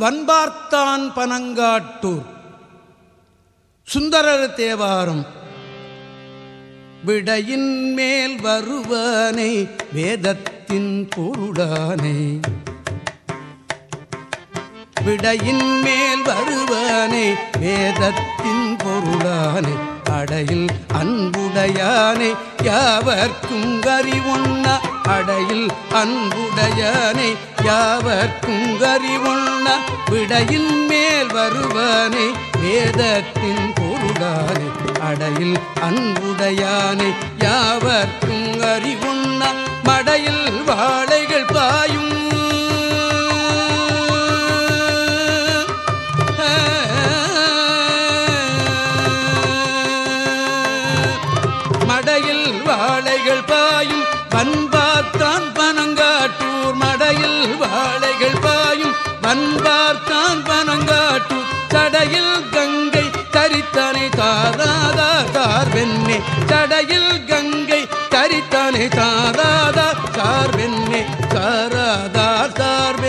வன்பார்த்தான் பனங்காட்டூர். சுந்தரர் தேவாரம். விடையின் மேல் வருவனை வேதத்தின் பொருளானை விடையின் மேல் வருவனை வேதத்தின் பொருளானை. அடையில் அன்புடையானை யாவர்க்கும் அறிவுண்ண அடையில் அன்புடையானை யாவர்க்கும் அறிவுண்ண விடையின் மேல் வருவனை வேதத்தின் பொருளானை. அடையில் அன்புடையானை யாவர்க்கும் அறிவுண்ண மடையில் வாழைகள் பாயும். பண்பார்த்தான் பனங்காட்டூர் மடையில் வாழைகள் பாயும். பண்பார்த்தான் பனங்காட்டூர் தடையில் கங்கை தரித்தனை தாராதா சார்வெண்ணே தடையில் கங்கை தரித்தனை தாராதா சார்வெண்ணே சாராதா சார்வெண்ணே